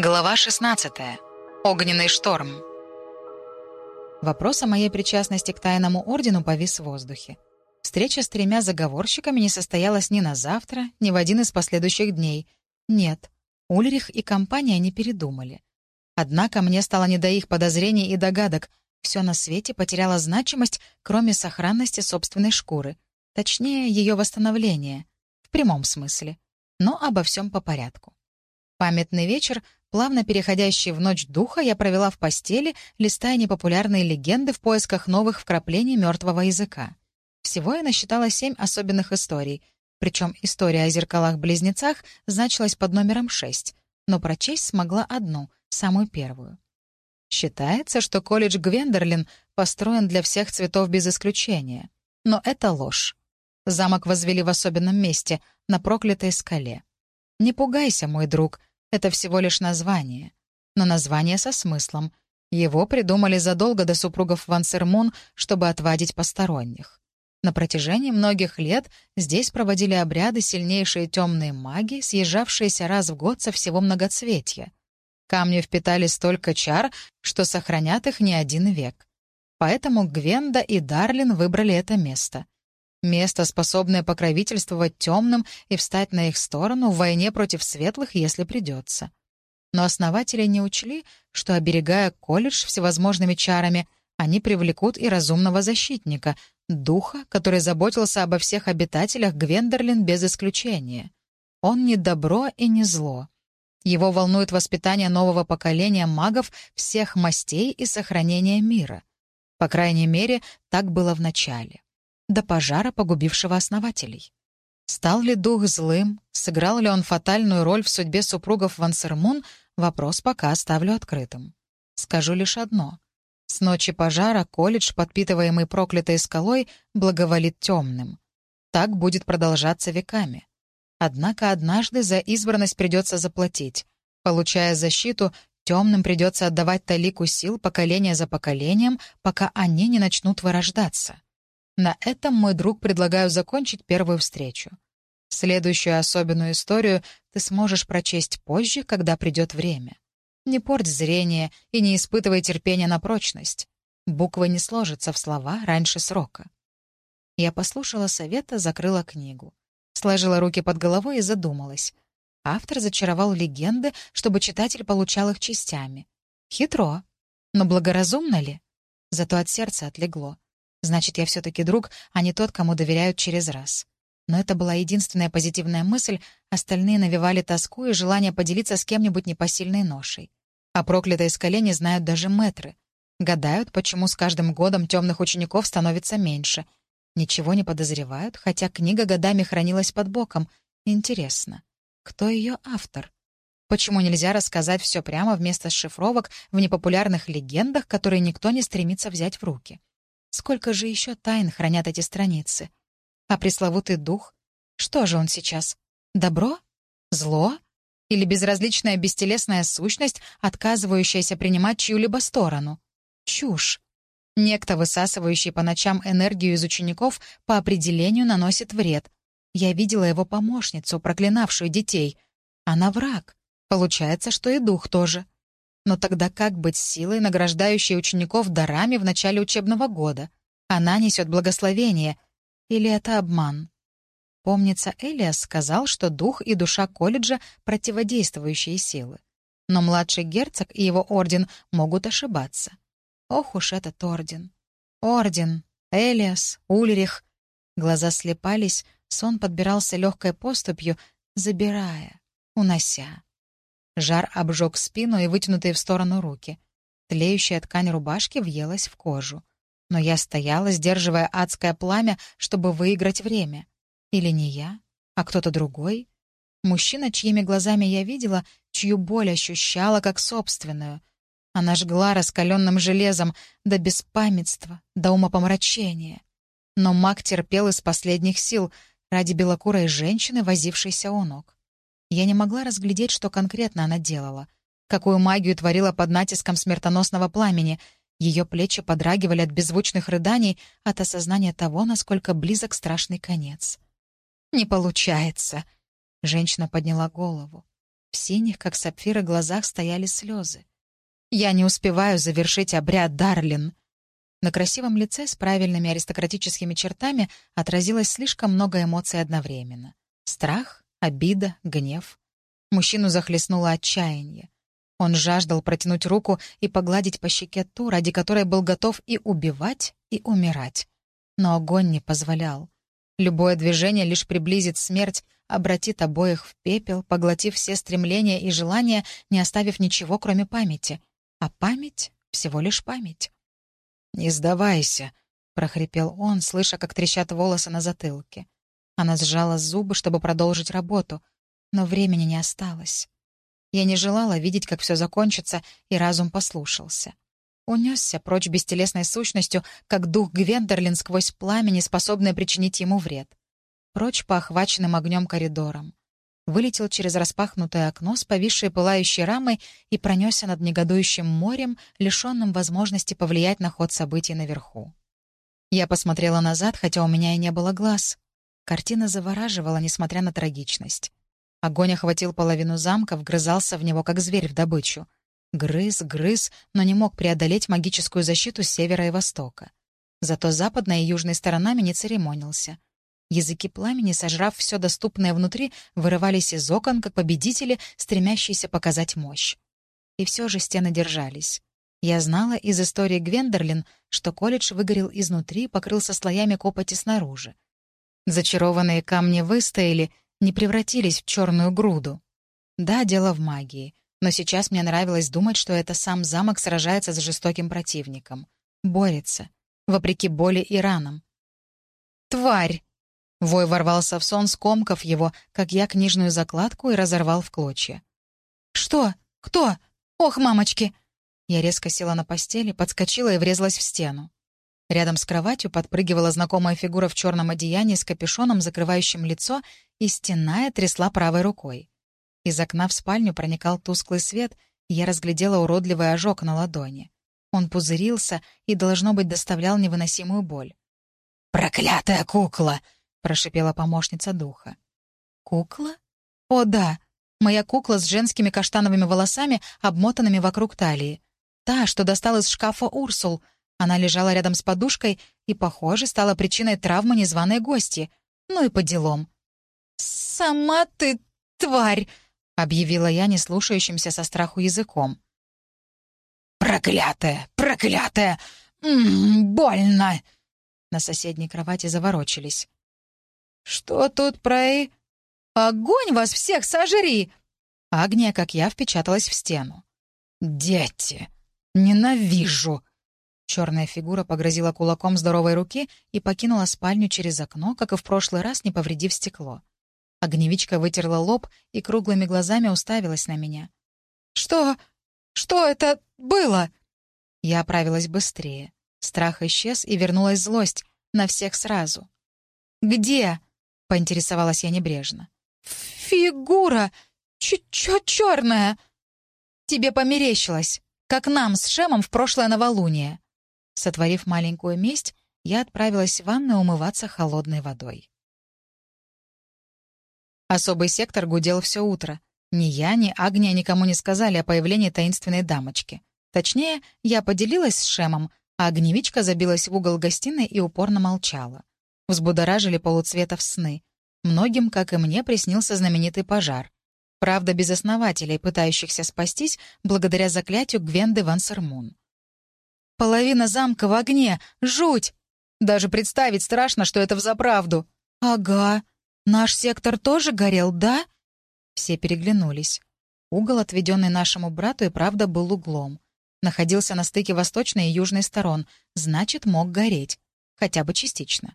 Глава 16. Огненный шторм. Вопрос о моей причастности к тайному ордену повис в воздухе. Встреча с тремя заговорщиками не состоялась ни на завтра, ни в один из последующих дней. Нет, Ульрих и компания не передумали. Однако мне стало не до их подозрений и догадок. Все на свете потеряло значимость, кроме сохранности собственной шкуры. Точнее, ее восстановления. В прямом смысле. Но обо всем по порядку. Памятный вечер Плавно переходящий в ночь духа я провела в постели, листая непопулярные легенды в поисках новых вкраплений мертвого языка. Всего я насчитала семь особенных историй, причем история о зеркалах-близнецах значилась под номером шесть, но прочесть смогла одну, самую первую. Считается, что колледж Гвендерлин построен для всех цветов без исключения. Но это ложь. Замок возвели в особенном месте, на проклятой скале. Не пугайся, мой друг, это всего лишь название. Но название со смыслом. Его придумали задолго до супругов Ван Сермун, чтобы отвадить посторонних. На протяжении многих лет здесь проводили обряды сильнейшие темные маги, съезжавшиеся раз в год со всего многоцветья. Камни впитали столько чар, что сохранят их не один век. Поэтому Гвенда и Дарлин выбрали это место — Место, способное покровительствовать темным и встать на их сторону в войне против светлых, если придется. Но основатели не учли, что, оберегая колледж всевозможными чарами, они привлекут и разумного защитника, духа, который заботился обо всех обитателях Гвендерлин без исключения. Он не добро и не зло. Его волнует воспитание нового поколения магов всех мастей и сохранение мира. По крайней мере, так было в начале до пожара, погубившего основателей. Стал ли дух злым, сыграл ли он фатальную роль в судьбе супругов Вансермун, вопрос пока оставлю открытым. Скажу лишь одно. С ночи пожара колледж, подпитываемый проклятой скалой, благоволит темным. Так будет продолжаться веками. Однако однажды за избранность придется заплатить. Получая защиту, темным придется отдавать талику сил поколение за поколением, пока они не начнут вырождаться. На этом, мой друг, предлагаю закончить первую встречу. Следующую особенную историю ты сможешь прочесть позже, когда придет время. Не порть зрение и не испытывай терпения на прочность. Буквы не сложатся в слова раньше срока. Я послушала совета, закрыла книгу. Сложила руки под головой и задумалась. Автор зачаровал легенды, чтобы читатель получал их частями. Хитро. Но благоразумно ли? Зато от сердца отлегло. Значит, я все-таки друг, а не тот, кому доверяют через раз. Но это была единственная позитивная мысль, остальные навевали тоску и желание поделиться с кем-нибудь непосильной ношей. О проклятой скале не знают даже мэтры. Гадают, почему с каждым годом темных учеников становится меньше. Ничего не подозревают, хотя книга годами хранилась под боком. Интересно, кто ее автор? Почему нельзя рассказать все прямо вместо шифровок в непопулярных легендах, которые никто не стремится взять в руки? Сколько же еще тайн хранят эти страницы? А пресловутый дух? Что же он сейчас? Добро? Зло? Или безразличная бестелесная сущность, отказывающаяся принимать чью-либо сторону? Чушь. Некто, высасывающий по ночам энергию из учеников, по определению наносит вред. Я видела его помощницу, проклинавшую детей. Она враг. Получается, что и дух тоже. Но тогда как быть силой, награждающей учеников дарами в начале учебного года? Она несет благословение. Или это обман? Помнится, Элиас сказал, что дух и душа колледжа — противодействующие силы. Но младший герцог и его орден могут ошибаться. Ох уж этот орден. Орден, Элиас, Ульрих. Глаза слепались, сон подбирался легкой поступью, забирая, унося. Жар обжег спину и вытянутые в сторону руки. Тлеющая ткань рубашки въелась в кожу. Но я стояла, сдерживая адское пламя, чтобы выиграть время. Или не я, а кто-то другой. Мужчина, чьими глазами я видела, чью боль ощущала как собственную. Она жгла раскаленным железом до беспамятства, до умопомрачения. Но маг терпел из последних сил ради белокурой женщины, возившейся у ног. Я не могла разглядеть, что конкретно она делала. Какую магию творила под натиском смертоносного пламени. Ее плечи подрагивали от беззвучных рыданий, от осознания того, насколько близок страшный конец. «Не получается!» Женщина подняла голову. В синих, как сапфиры, глазах стояли слезы. «Я не успеваю завершить обряд, Дарлин!» На красивом лице с правильными аристократическими чертами отразилось слишком много эмоций одновременно. Страх, обида, гнев. Мужчину захлестнуло отчаяние. Он жаждал протянуть руку и погладить по щеке ту, ради которой был готов и убивать, и умирать. Но огонь не позволял. Любое движение лишь приблизит смерть, обратит обоих в пепел, поглотив все стремления и желания, не оставив ничего, кроме памяти. А память — всего лишь память. «Не сдавайся», — прохрипел он, слыша, как трещат волосы на затылке. Она сжала зубы, чтобы продолжить работу, но времени не осталось. Я не желала видеть, как все закончится, и разум послушался. Унесся прочь бестелесной сущностью, как дух Гвендерлин сквозь пламени, способное причинить ему вред. Прочь по охваченным огнем коридорам. Вылетел через распахнутое окно с повисшей пылающей рамой и пронесся над негодующим морем, лишенным возможности повлиять на ход событий наверху. Я посмотрела назад, хотя у меня и не было глаз. Картина завораживала, несмотря на трагичность. Огонь охватил половину замка, вгрызался в него, как зверь в добычу. Грыз, грыз, но не мог преодолеть магическую защиту севера и востока. Зато западная и южной сторонами не церемонился. Языки пламени, сожрав все доступное внутри, вырывались из окон, как победители, стремящиеся показать мощь. И все же стены держались. Я знала из истории Гвендерлин, что колледж выгорел изнутри покрылся слоями копоти снаружи. Зачарованные камни выстояли, не превратились в черную груду. Да, дело в магии, но сейчас мне нравилось думать, что это сам замок сражается с жестоким противником. Борется, вопреки боли и ранам. «Тварь!» Вой ворвался в сон, скомков его, как я книжную закладку, и разорвал в клочья. «Что? Кто? Ох, мамочки!» Я резко села на постели, подскочила и врезалась в стену. Рядом с кроватью подпрыгивала знакомая фигура в черном одеянии с капюшоном, закрывающим лицо, и стеная трясла правой рукой. Из окна в спальню проникал тусклый свет, и я разглядела уродливый ожог на ладони. Он пузырился и, должно быть, доставлял невыносимую боль. «Проклятая кукла!» — прошипела помощница духа. «Кукла? О, да! Моя кукла с женскими каштановыми волосами, обмотанными вокруг талии. Та, что достала из шкафа Урсул — она лежала рядом с подушкой и, похоже, стала причиной травмы незваной гости. Ну и по делам. «Сама ты тварь!» — объявила я неслушающимся со страху языком. «Проклятая! Проклятая! М -м, больно!» На соседней кровати заворочились. «Что тут про и...» «Огонь вас всех сожри!» Агния, как я, впечаталась в стену. «Дети! Ненавижу!» Черная фигура погрозила кулаком здоровой руки и покинула спальню через окно, как и в прошлый раз, не повредив стекло. Огневичка вытерла лоб и круглыми глазами уставилась на меня. «Что? Что это было?» Я оправилась быстрее. Страх исчез, и вернулась злость. На всех сразу. «Где?» — поинтересовалась я небрежно. «Фигура! Чуть-чуть черная!» «Тебе померещилось, как нам с Шемом в прошлое новолуние». Сотворив маленькую месть, я отправилась в ванну умываться холодной водой. Особый сектор гудел все утро. Ни я, ни Агния никому не сказали о появлении таинственной дамочки. Точнее, я поделилась с Шемом, а огневичка забилась в угол гостиной и упорно молчала. Взбудоражили полуцветов сны. Многим, как и мне, приснился знаменитый пожар. Правда, без основателей, пытающихся спастись благодаря заклятию Гвенды Вансермун. Половина замка в огне. Жуть! Даже представить страшно, что это взаправду. Ага. Наш сектор тоже горел, да? Все переглянулись. Угол, отведенный нашему брату, и правда был углом. Находился на стыке восточной и южной сторон, значит, мог гореть. Хотя бы частично.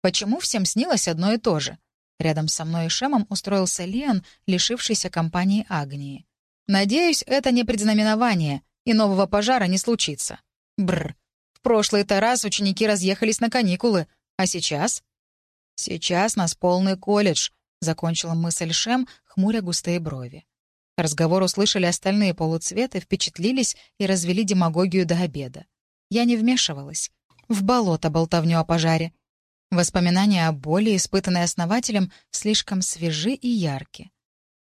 Почему всем снилось одно и то же? Рядом со мной и Шемом устроился Лиан, лишившийся компании Агнии. Надеюсь, это не предзнаменование и нового пожара не случится. Бр. В прошлый-то раз ученики разъехались на каникулы, а сейчас? Сейчас нас полный колледж, закончила мысль Шем, хмуря густые брови. Разговор услышали остальные полуцветы, впечатлились и развели демагогию до обеда. Я не вмешивалась. В болото болтовню о пожаре. Воспоминания о боли, испытанной основателем, слишком свежи и ярки.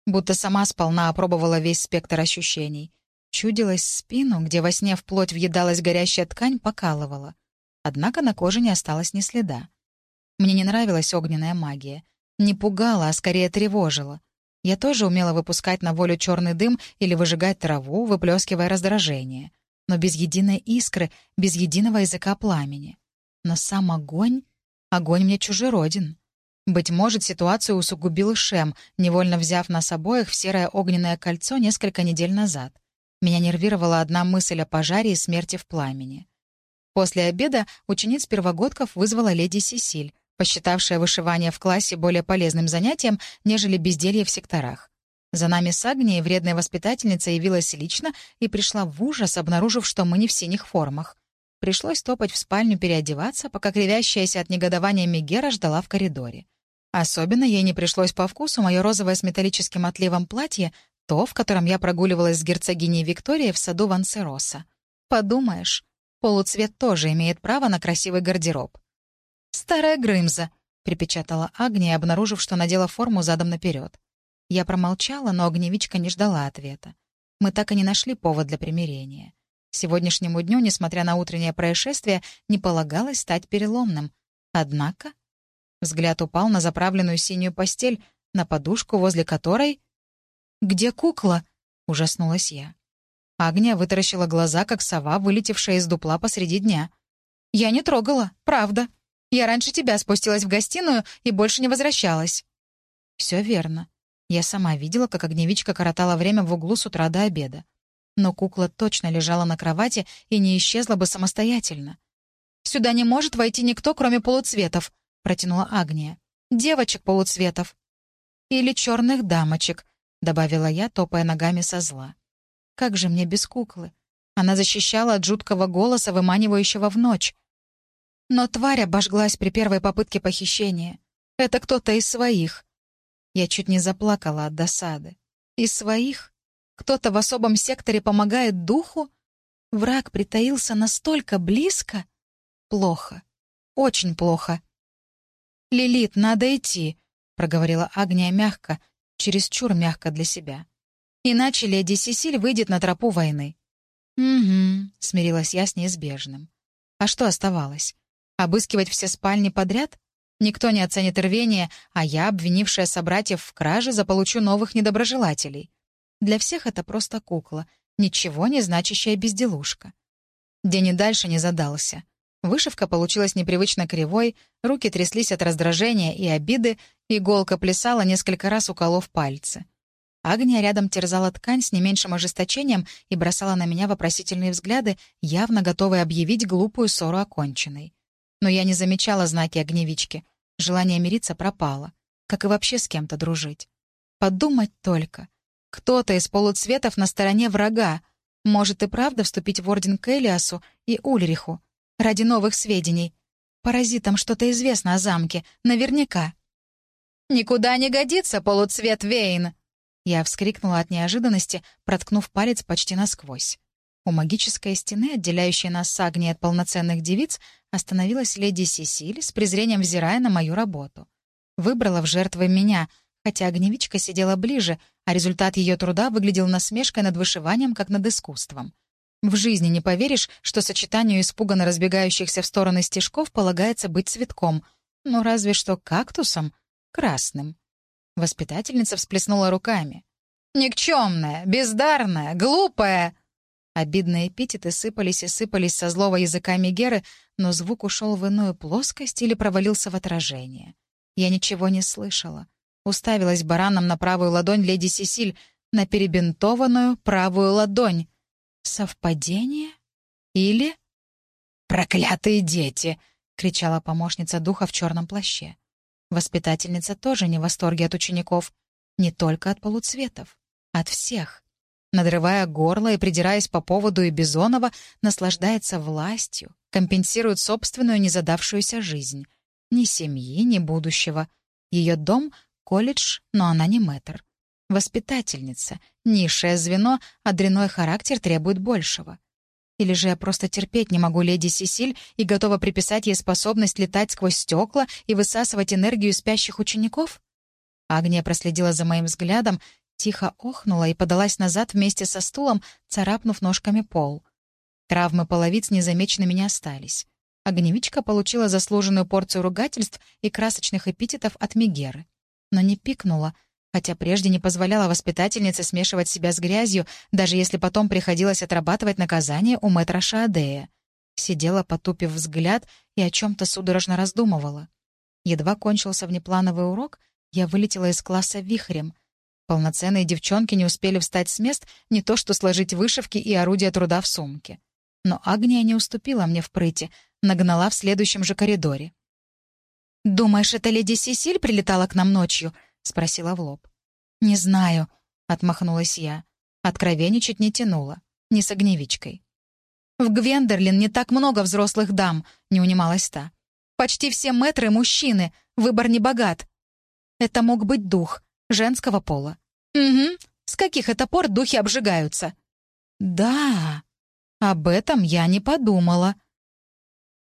Будто сама сполна опробовала весь спектр ощущений. Чудилась спину, где во сне вплоть въедалась горящая ткань, покалывала. Однако на коже не осталось ни следа. Мне не нравилась огненная магия. Не пугала, а скорее тревожила. Я тоже умела выпускать на волю черный дым или выжигать траву, выплескивая раздражение. Но без единой искры, без единого языка пламени. Но сам огонь... Огонь мне чужероден. Быть может, ситуацию усугубил Шем, невольно взяв нас обоих в серое огненное кольцо несколько недель назад. Меня нервировала одна мысль о пожаре и смерти в пламени. После обеда учениц первогодков вызвала леди Сесиль, посчитавшая вышивание в классе более полезным занятием, нежели безделье в секторах. За нами с Агнией вредная воспитательница явилась лично и пришла в ужас, обнаружив, что мы не в синих формах. Пришлось топать в спальню переодеваться, пока кривящаяся от негодования Мегера ждала в коридоре. Особенно ей не пришлось по вкусу мое розовое с металлическим отливом платье, то, в котором я прогуливалась с герцогиней Викторией в саду Вансероса. Подумаешь, полуцвет тоже имеет право на красивый гардероб. «Старая Грымза», — припечатала Агния, обнаружив, что надела форму задом наперед. Я промолчала, но огневичка не ждала ответа. Мы так и не нашли повод для примирения. Сегодняшнему дню, несмотря на утреннее происшествие, не полагалось стать переломным. Однако... Взгляд упал на заправленную синюю постель, на подушку, возле которой... «Где кукла?» — ужаснулась я. Агния вытаращила глаза, как сова, вылетевшая из дупла посреди дня. «Я не трогала, правда», я раньше тебя спустилась в гостиную и больше не возвращалась». «Все верно. Я сама видела, как огневичка коротала время в углу с утра до обеда. Но кукла точно лежала на кровати и не исчезла бы самостоятельно. «Сюда не может войти никто, кроме полуцветов», — протянула Агния. «Девочек полуцветов». «Или черных дамочек», — добавила я, топая ногами со зла. «Как же мне без куклы?» Она защищала от жуткого голоса, выманивающего в ночь. Но тварь обожглась при первой попытке похищения. Это кто-то из своих. Я чуть не заплакала от досады. Из своих? Кто-то в особом секторе помогает духу? Враг притаился настолько близко? Плохо. Очень плохо. «Лилит, надо идти», — проговорила Агния мягко, чересчур мягко для себя. «Иначе леди Сесиль выйдет на тропу войны». «Угу», — смирилась я с неизбежным. А что оставалось? Обыскивать все спальни подряд? Никто не оценит рвение, а я, обвинившая собратьев в краже, заполучу новых недоброжелателей. Для всех это просто кукла, ничего не значащая безделушка. День и дальше не задался. Вышивка получилась непривычно кривой, руки тряслись от раздражения и обиды, иголка плясала несколько раз, уколов пальцы. Агния рядом терзала ткань с не меньшим ожесточением и бросала на меня вопросительные взгляды, явно готовые объявить глупую ссору оконченной. Но я не замечала знаки огневички. Желание мириться пропало. Как и вообще с кем-то дружить. Подумать только. Кто-то из полуцветов на стороне врага. Может и правда вступить в орден к Элиасу и Ульриху. Ради новых сведений. Паразитам что-то известно о замке. Наверняка. «Никуда не годится полуцвет Вейн!» Я вскрикнула от неожиданности, проткнув палец почти насквозь. У магической стены, отделяющей нас с Агнией от полноценных девиц, остановилась леди Сесиль, с презрением взирая на мою работу. Выбрала в жертвы меня, хотя огневичка сидела ближе, а результат ее труда выглядел насмешкой над вышиванием, как над искусством. В жизни не поверишь, что сочетанию испуганно разбегающихся в стороны стежков полагается быть цветком, ну разве что кактусом, красным. Воспитательница всплеснула руками. «Никчемная, бездарная, глупая!» Обидные эпитеты сыпались и сыпались со злого языка Мегеры, но звук ушел в иную плоскость или провалился в отражение. Я ничего не слышала. Уставилась бараном на правую ладонь леди Сесиль, на перебинтованную правую ладонь. Совпадение? Или... «Проклятые дети!» — кричала помощница духа в черном плаще. Воспитательница тоже не в восторге от учеников. Не только от полуцветов. От всех надрывая горло и придираясь по поводу и Бизонова, наслаждается властью, компенсирует собственную незадавшуюся жизнь. Ни семьи, ни будущего. Ее дом — колледж, но она не мэтр. Воспитательница, низшее звено, а дряной характер требует большего. Или же я просто терпеть не могу леди Сесиль и готова приписать ей способность летать сквозь стекла и высасывать энергию спящих учеников? Агния проследила за моим взглядом, Тихо охнула и подалась назад вместе со стулом, царапнув ножками пол. Травмы половиц незамеченными не остались. Огневичка получила заслуженную порцию ругательств и красочных эпитетов от Мегеры. Но не пикнула, хотя прежде не позволяла воспитательнице смешивать себя с грязью, даже если потом приходилось отрабатывать наказание у мэтра Шаадея. Сидела, потупив взгляд, и о чем-то судорожно раздумывала. Едва кончился внеплановый урок, я вылетела из класса вихрем. Полноценные девчонки не успели встать с мест, не то что сложить вышивки и орудия труда в сумке. Но Агния не уступила мне в прыти, нагнала в следующем же коридоре. «Думаешь, это леди Сесиль прилетала к нам ночью?» — спросила в лоб. «Не знаю», — отмахнулась я. Откровенничать не тянула, не с огневичкой. «В Гвендерлин не так много взрослых дам», — не унималась та. «Почти все мэтры — мужчины, выбор не богат». Это мог быть дух, женского пола. «Угу, с каких это пор духи обжигаются?» «Да, об этом я не подумала».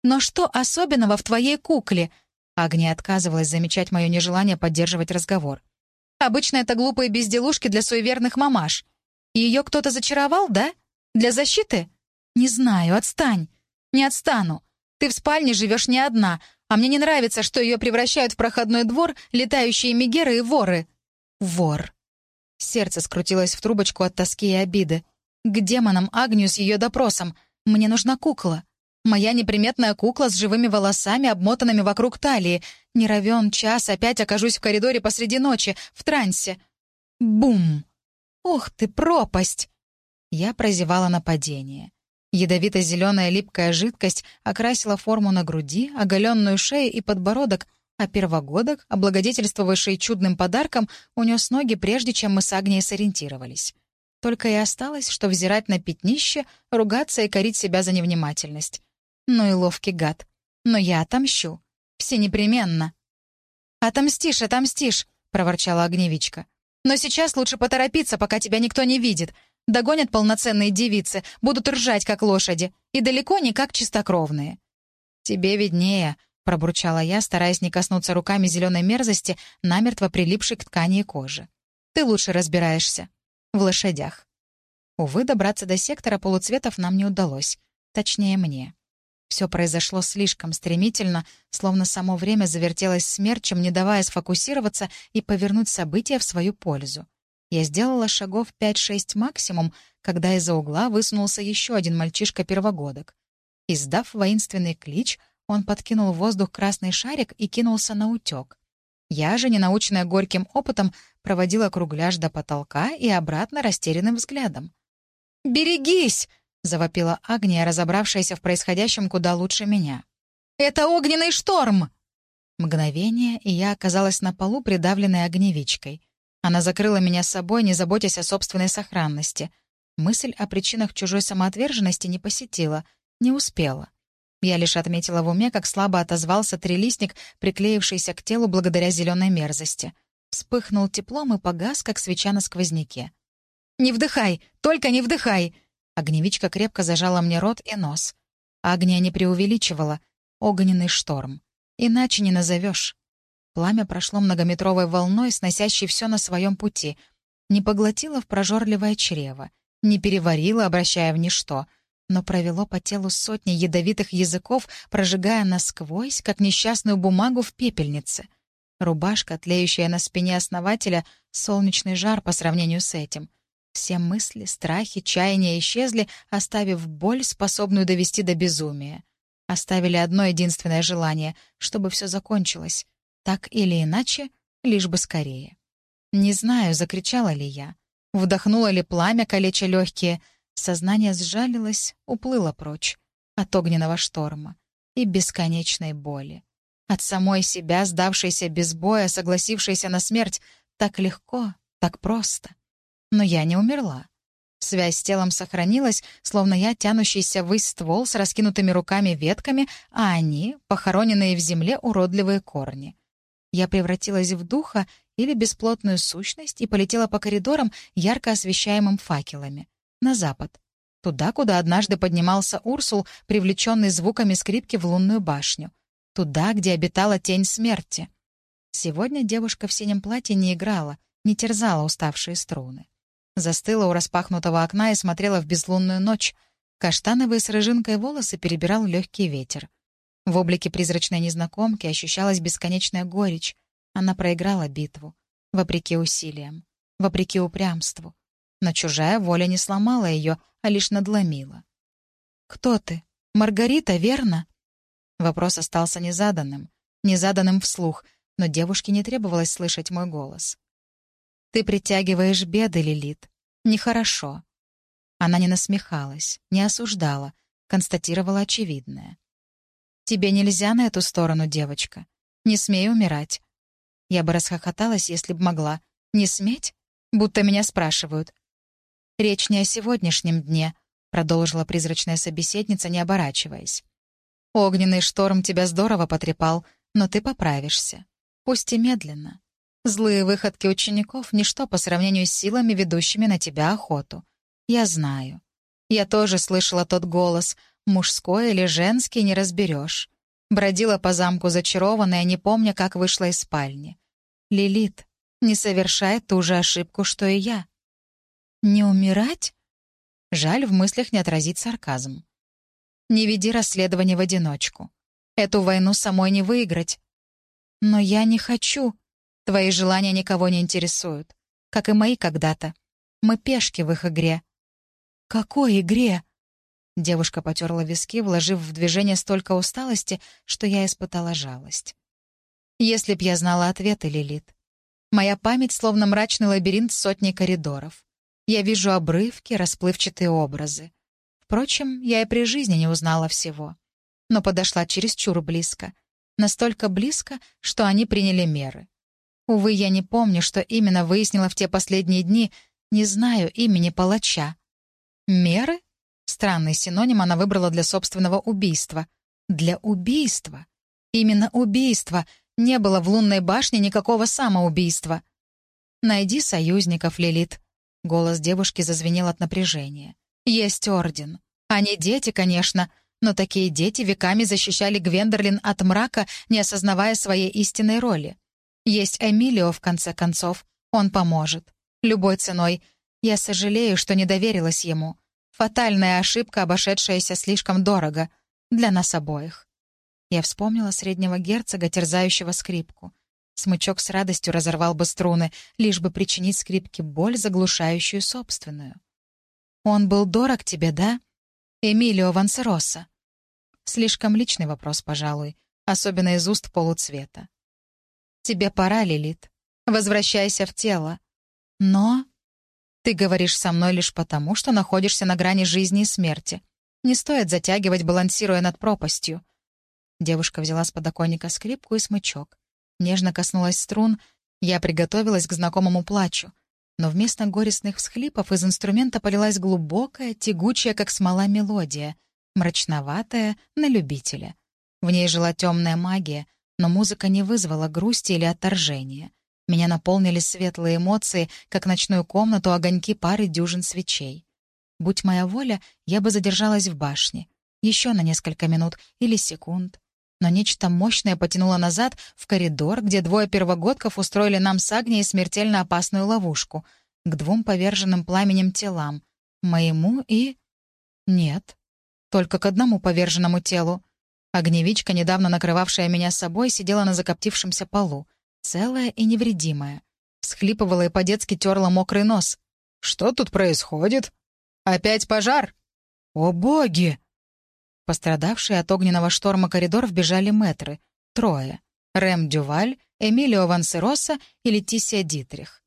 «Но что особенного в твоей кукле?» Агния отказывалась замечать мое нежелание поддерживать разговор. «Обычно это глупые безделушки для суеверных мамаш. Ее кто-то зачаровал, да? Для защиты?» «Не знаю, отстань». «Не отстану. Ты в спальне живешь не одна, а мне не нравится, что ее превращают в проходной двор летающие мегеры и воры». «Вор». Сердце скрутилось в трубочку от тоски и обиды. «К демонам Агнию с ее допросом. Мне нужна кукла». Моя неприметная кукла с живыми волосами, обмотанными вокруг талии. Не равен час, опять окажусь в коридоре посреди ночи, в трансе. Бум! Ох ты, пропасть! Я прозевала нападение. Ядовито-зеленая липкая жидкость окрасила форму на груди, оголенную шею и подбородок, а первогодок, облагодетельствовавший чудным подарком, унес ноги, прежде чем мы с Агнией сориентировались. Только и осталось, что взирать на пятнище, ругаться и корить себя за невнимательность. Ну и ловкий гад. Но я отомщу. Все непременно. «Отомстишь, отомстишь», — проворчала огневичка. «Но сейчас лучше поторопиться, пока тебя никто не видит. Догонят полноценные девицы, будут ржать, как лошади, и далеко не как чистокровные». «Тебе виднее», — пробурчала я, стараясь не коснуться руками зеленой мерзости, намертво прилипшей к ткани и коже. «Ты лучше разбираешься. В лошадях». Увы, добраться до сектора полуцветов нам не удалось. Точнее, мне. Все произошло слишком стремительно, словно само время завертелось смерчем, не давая сфокусироваться и повернуть события в свою пользу. Я сделала шагов 5-6 максимум, когда из-за угла высунулся еще один мальчишка-первогодок. Издав воинственный клич, он подкинул в воздух красный шарик и кинулся на утек. Я же, ненаученная горьким опытом, проводила кругляш до потолка и обратно растерянным взглядом. «Берегись!» — завопила Агния, разобравшаяся в происходящем куда лучше меня. «Это огненный шторм!» Мгновение, и я оказалась на полу, придавленной огневичкой. Она закрыла меня с собой, не заботясь о собственной сохранности. Мысль о причинах чужой самоотверженности не посетила, не успела. Я лишь отметила в уме, как слабо отозвался трелистник, приклеившийся к телу благодаря зеленой мерзости. Вспыхнул теплом и погас, как свеча на сквозняке. «Не вдыхай! Только не вдыхай!» Огневичка крепко зажала мне рот и нос. Агния не преувеличивала. Огненный шторм. Иначе не назовешь. Пламя прошло многометровой волной, сносящей все на своем пути. Не поглотило в прожорливое чрево. Не переварило, обращая в ничто. Но провело по телу сотни ядовитых языков, прожигая насквозь, как несчастную бумагу в пепельнице. Рубашка, тлеющая на спине основателя, солнечный жар по сравнению с этим — все мысли, страхи, чаяния исчезли, оставив боль, способную довести до безумия. Оставили одно единственное желание, чтобы все закончилось. Так или иначе, лишь бы скорее. Не знаю, закричала ли я. Вдохнула ли пламя, калеча легкие. Сознание сжалилось, уплыло прочь. От огненного шторма и бесконечной боли. От самой себя, сдавшейся без боя, согласившейся на смерть, так легко, так просто. Но я не умерла. Связь с телом сохранилась, словно я тянущийся ввысь ствол с раскинутыми руками ветками, а они — похороненные в земле уродливые корни. Я превратилась в духа или бесплотную сущность и полетела по коридорам, ярко освещаемым факелами. На запад. Туда, куда однажды поднимался Урсул, привлеченный звуками скрипки в лунную башню. Туда, где обитала тень смерти. Сегодня девушка в синем платье не играла, не терзала уставшие струны. Застыла у распахнутого окна и смотрела в безлунную ночь. Каштановые с рыжинкой волосы перебирал легкий ветер. В облике призрачной незнакомки ощущалась бесконечная горечь. Она проиграла битву. Вопреки усилиям. Вопреки упрямству. Но чужая воля не сломала ее, а лишь надломила. «Кто ты? Маргарита, верно?» Вопрос остался незаданным. Незаданным вслух, но девушке не требовалось слышать мой голос. «Ты притягиваешь беды, Лилит. Нехорошо». Она не насмехалась, не осуждала, констатировала очевидное. «Тебе нельзя на эту сторону, девочка. Не смей умирать». Я бы расхохоталась, если б могла. «Не сметь?» Будто меня спрашивают. «Речь не о сегодняшнем дне», — продолжила призрачная собеседница, не оборачиваясь. «Огненный шторм тебя здорово потрепал, но ты поправишься. Пусть и медленно. Злые выходки учеников — ничто по сравнению с силами, ведущими на тебя охоту. Я знаю. Я тоже слышала тот голос, мужской или женский, не разберешь. Бродила по замку зачарованная, не помня, как вышла из спальни. Лилит, не совершай ту же ошибку, что и я. Не умирать? Жаль, в мыслях не отразить сарказм. Не веди расследование в одиночку. Эту войну самой не выиграть. Но я не хочу. Твои желания никого не интересуют. Как и мои когда-то. Мы пешки в их игре. Какой игре? Девушка потерла виски, вложив в движение столько усталости, что я испытала жалость. Если б я знала ответы, Лилит. Моя память словно мрачный лабиринт сотни коридоров. Я вижу обрывки, расплывчатые образы. Впрочем, я и при жизни не узнала всего. Но подошла чересчур близко. Настолько близко, что они приняли меры. Увы, я не помню, что именно выяснила в те последние дни, не знаю имени палача. Меры? Странный синоним она выбрала для собственного убийства. Для убийства. Именно убийства. Не было в лунной башне никакого самоубийства. «Найди союзников, Лилит». Голос девушки зазвенел от напряжения. «Есть орден. Они дети, конечно, но такие дети веками защищали Гвендерлин от мрака, не осознавая своей истинной роли. Есть Эмилио, в конце концов. Он поможет. Любой ценой. Я сожалею, что не доверилась ему. Фатальная ошибка, обошедшаяся слишком дорого. Для нас обоих. Я вспомнила среднего герцога, терзающего скрипку. Смычок с радостью разорвал бы струны, лишь бы причинить скрипке боль, заглушающую собственную. «Он был дорог тебе, да?» «Эмилио Вансероса». Слишком личный вопрос, пожалуй, особенно из уст полуцвета. «Тебе пора, Лилит. Возвращайся в тело. Но...» «Ты говоришь со мной лишь потому, что находишься на грани жизни и смерти. Не стоит затягивать, балансируя над пропастью». Девушка взяла с подоконника скрипку и смычок. Нежно коснулась струн. Я приготовилась к знакомому плачу. Но вместо горестных всхлипов из инструмента полилась глубокая, тягучая, как смола, мелодия — мрачноватая, на любителя. В ней жила темная магия, но музыка не вызвала грусти или отторжения. Меня наполнили светлые эмоции, как ночную комнату огоньки пары дюжин свечей. Будь моя воля, я бы задержалась в башне. Еще на несколько минут или секунд. Но нечто мощное потянуло назад в коридор, где двое первогодков устроили нам с Агнией смертельно опасную ловушку. К двум поверженным пламенем телам. Моему и... Нет. Только к одному поверженному телу. Огневичка, недавно накрывавшая меня собой, сидела на закоптившемся полу, целая и невредимая. Схлипывала и по-детски терла мокрый нос. «Что тут происходит? Опять пожар?» «О боги!» Пострадавшие от огненного шторма коридор вбежали мэтры. Трое. Рэм Дюваль, Эмилио Вансероса и Летисия Дитрих.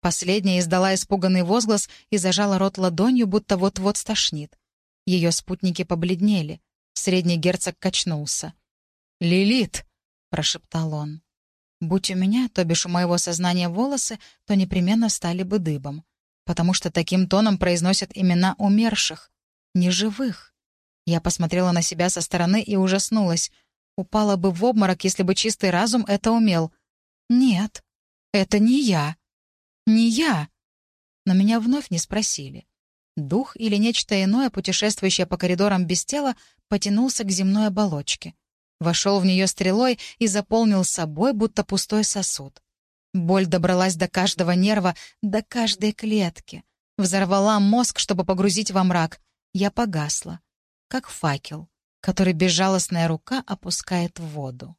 Последняя издала испуганный возглас и зажала рот ладонью, будто вот-вот стошнит. Ее спутники побледнели. Средний герцог качнулся. «Лилит!» — прошептал он. «Будь у меня, то бишь у моего сознания волосы, то непременно стали бы дыбом. Потому что таким тоном произносят имена умерших, неживых. Я посмотрела на себя со стороны и ужаснулась. Упала бы в обморок, если бы чистый разум это умел. Нет, это не я. Не я. Но меня вновь не спросили. Дух или нечто иное, путешествующее по коридорам без тела, потянулся к земной оболочке. Вошел в нее стрелой и заполнил собой, будто пустой сосуд. Боль добралась до каждого нерва, до каждой клетки. Взорвала мозг, чтобы погрузить во мрак. Я погасла, как факел, который безжалостная рука опускает в воду.